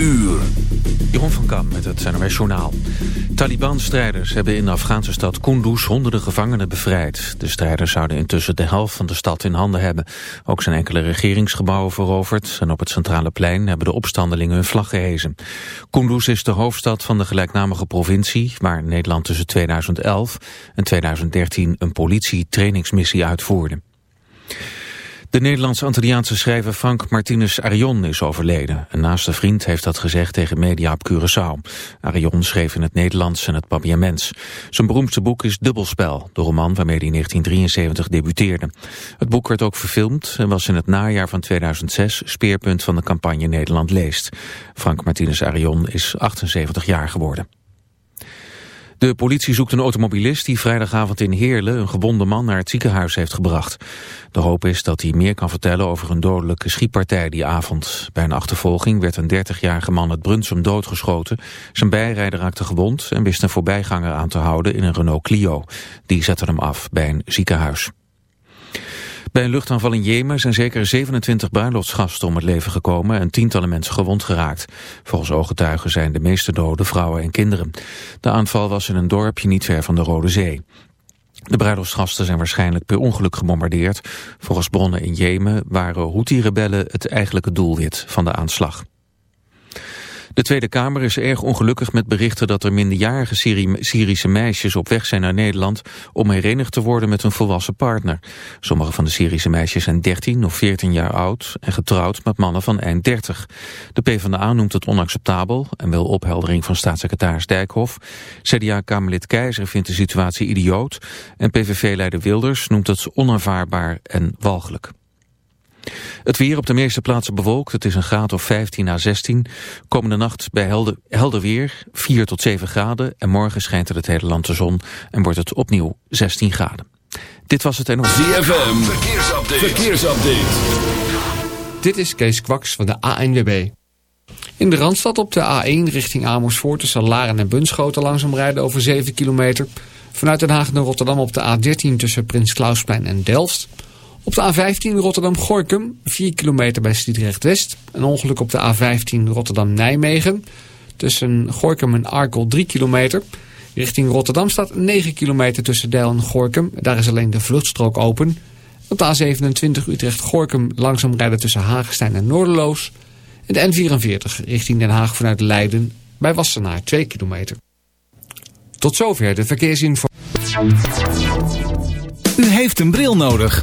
uur. Jeroen van Kam met het NRW Journaal. Taliban-strijders hebben in de Afghaanse stad Kunduz honderden gevangenen bevrijd. De strijders zouden intussen de helft van de stad in handen hebben. Ook zijn enkele regeringsgebouwen veroverd... en op het centrale plein hebben de opstandelingen hun vlag gehezen. Kunduz is de hoofdstad van de gelijknamige provincie... waar Nederland tussen 2011 en 2013 een politie-trainingsmissie uitvoerde. De Nederlands-Antilliaanse schrijver Frank Martinez Arion is overleden. Een naaste vriend heeft dat gezegd tegen media op Curaçao. Arion schreef in het Nederlands en het Papiaments. Zijn beroemdste boek is Dubbelspel, de roman waarmee hij in 1973 debuteerde. Het boek werd ook verfilmd en was in het najaar van 2006 speerpunt van de campagne Nederland leest. Frank Martinez Arion is 78 jaar geworden. De politie zoekt een automobilist die vrijdagavond in Heerlen een gewonde man naar het ziekenhuis heeft gebracht. De hoop is dat hij meer kan vertellen over een dodelijke schietpartij die avond. Bij een achtervolging werd een 30-jarige man het Brunsum doodgeschoten. Zijn bijrijder raakte gewond en wist een voorbijganger aan te houden in een Renault Clio. Die zette hem af bij een ziekenhuis. Bij een luchtaanval in Jemen zijn zeker 27 bruiloftsgasten om het leven gekomen en tientallen mensen gewond geraakt. Volgens ooggetuigen zijn de meeste doden vrouwen en kinderen. De aanval was in een dorpje niet ver van de Rode Zee. De bruiloftsgasten zijn waarschijnlijk per ongeluk gebombardeerd. Volgens bronnen in Jemen waren Houthi-rebellen het eigenlijke doelwit van de aanslag. De Tweede Kamer is erg ongelukkig met berichten dat er minderjarige Syrische meisjes op weg zijn naar Nederland om herenigd te worden met een volwassen partner. Sommige van de Syrische meisjes zijn 13 of 14 jaar oud en getrouwd met mannen van eind 30. De PvdA noemt het onacceptabel en wil opheldering van staatssecretaris Dijkhoff. CDA-Kamerlid Keizer vindt de situatie idioot en PVV-leider Wilders noemt het onaanvaardbaar en walgelijk. Het weer op de meeste plaatsen bewolkt. Het is een graad of 15 à 16. Komende nacht bij helder, helder weer 4 tot 7 graden. En morgen schijnt er het hele land de zon en wordt het opnieuw 16 graden. Dit was het en ZFM, verkeersupdate. verkeersupdate. Dit is Kees Kwaks van de ANWB. In de Randstad op de A1 richting Amersfoort tussen Laren en Bunschoten langzaam rijden over 7 kilometer. Vanuit Den Haag naar Rotterdam op de A13 tussen Prins Klausplein en Delft. Op de A15 Rotterdam-Gorkum, 4 kilometer bij Sliedrecht-West. Een ongeluk op de A15 Rotterdam-Nijmegen. Tussen Gorkum en Arkel 3 kilometer. Richting Rotterdam staat 9 kilometer tussen Deil en Gorkum. Daar is alleen de vluchtstrook open. Op de A27 Utrecht-Gorkum langzaam rijden tussen Hagestein en Noorderloos. En de N44 richting Den Haag vanuit Leiden bij Wassenaar 2 kilometer. Tot zover de verkeersinformatie. U heeft een bril nodig.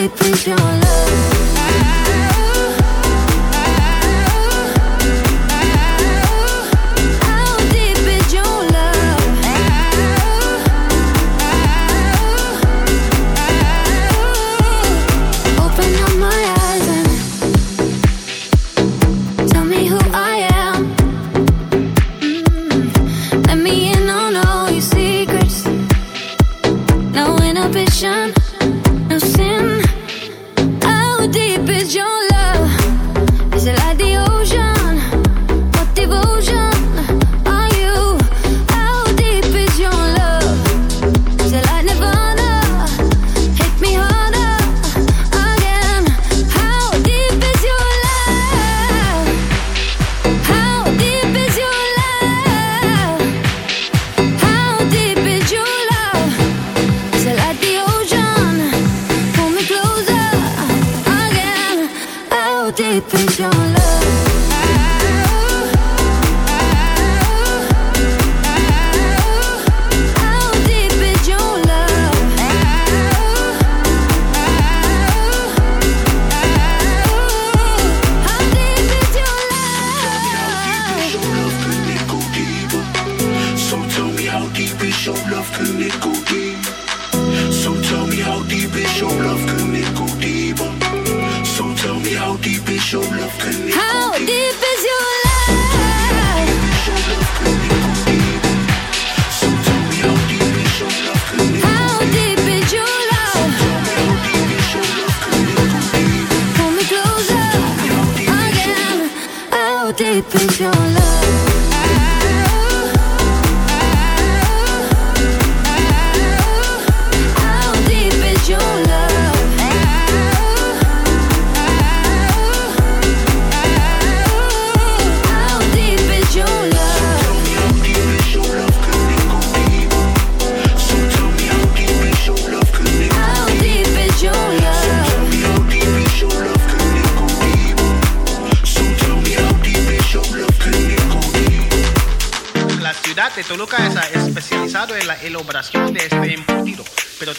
deep with your love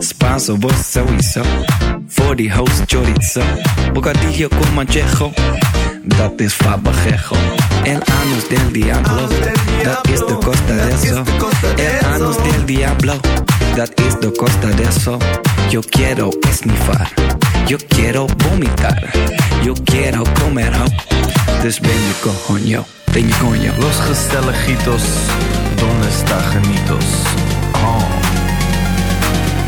Spanso. Voor die host chorizo. Bocadillo con manchejo. Dat is fabajejo. El anus del diablo. Dat is de costa de eso. El anus del diablo. Dat is de costa de eso. Yo quiero esnifar. Yo quiero vomitar. Yo quiero comer ho. Dus. Ben je coño. Los gezelligitos. Donde está genitos? Oh.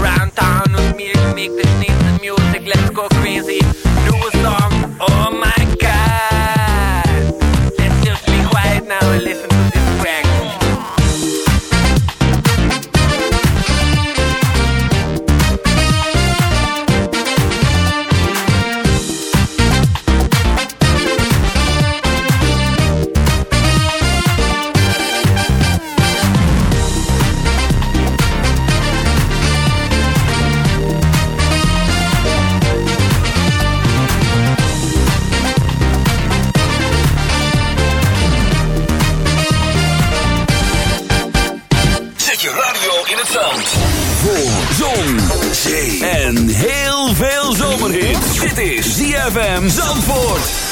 around town with me to make the sneeze music. Let's go crazy. ZFM Zandvoort.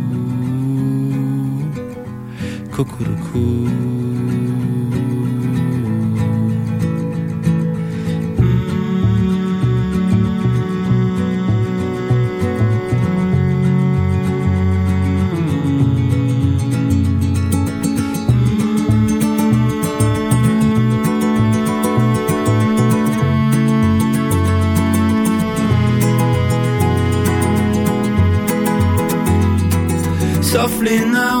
cuckoo-coo. Softly now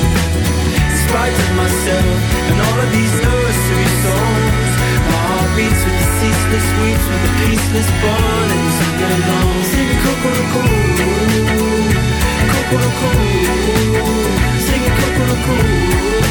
Of myself and all of these nursery songs, my heart beats with the ceaseless weeps, with the peaceless to belong. Sing cuckoo-coo, cuckoo-coo, sing cuckoo-coo.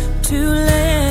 too late,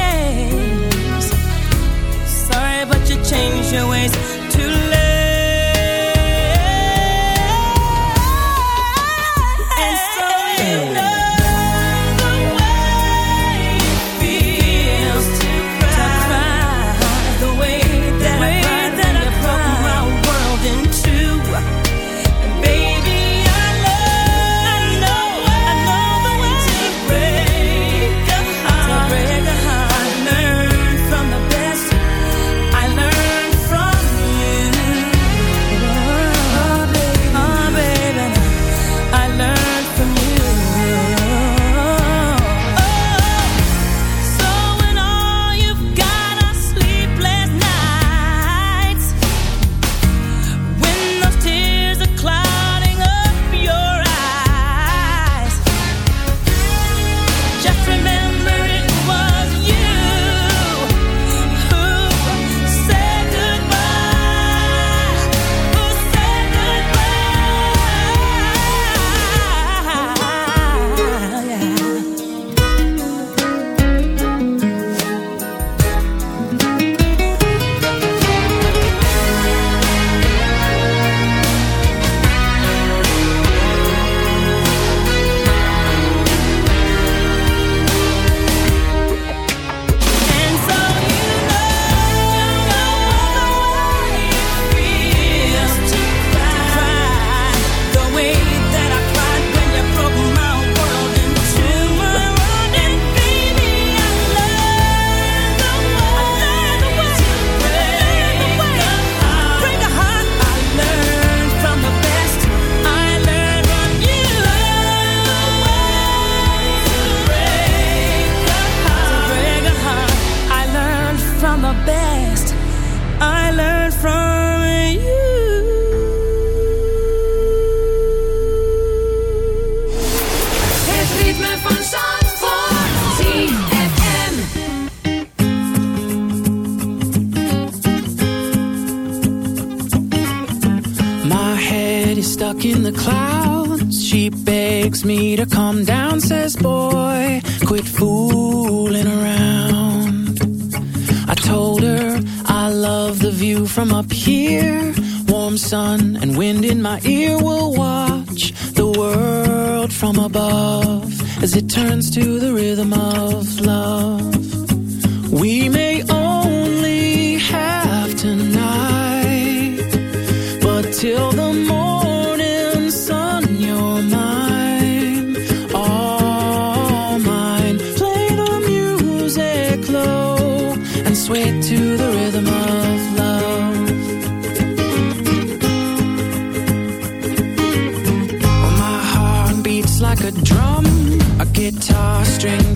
to change your ways.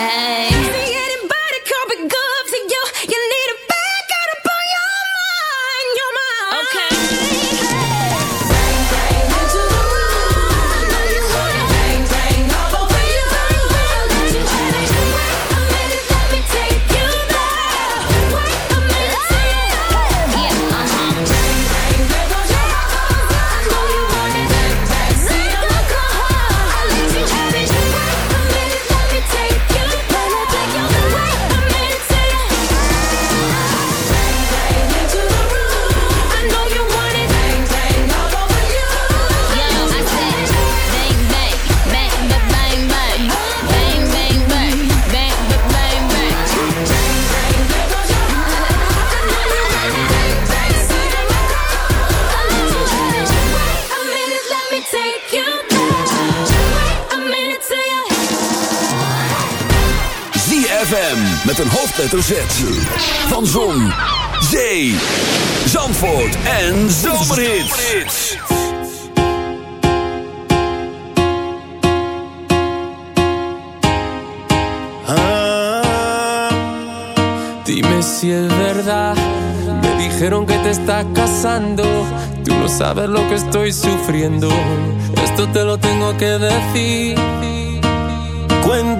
G. met een hoofdletter Z. Van Zon, Zee, Zandvoort en Zomerhits. Ah, dime si es verdad. Me dijeron que te estás casando. Tú no sabes lo que estoy sufriendo. Esto te lo tengo que decir. Cuéntame,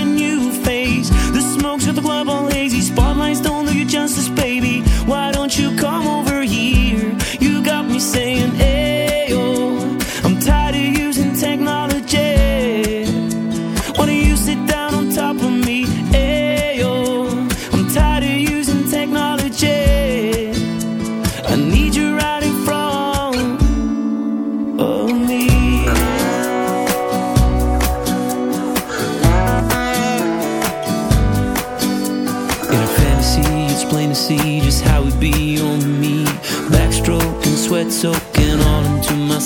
justice, baby. Why don't you come over